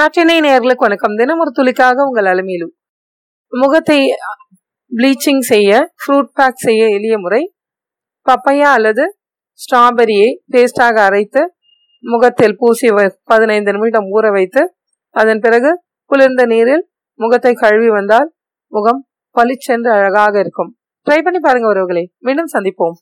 நாட்டினை நேர்களுக்கு வணக்கம். தினம் ஒரு துளிக்காக உங்கள் அலமையிலும். முகத்தை ப்ளீச்சிங் செய்ய ஃப்ரூட் பேக் செய்ய எளிய முறை பப்பையா அல்லது ஸ்ட்ராபெரியை பேஸ்டாக அரைத்து முகத்தில் பூசி பதினைந்து நிமிடம் ஊற வைத்து அதன் பிறகு குளிர்ந்த நீரில் முகத்தை கழுவி வந்தால் முகம் பளிச்சென்று அழகாக இருக்கும். ட்ரை பண்ணி பாருங்க உறவுகளை. மீண்டும் சந்திப்போம்.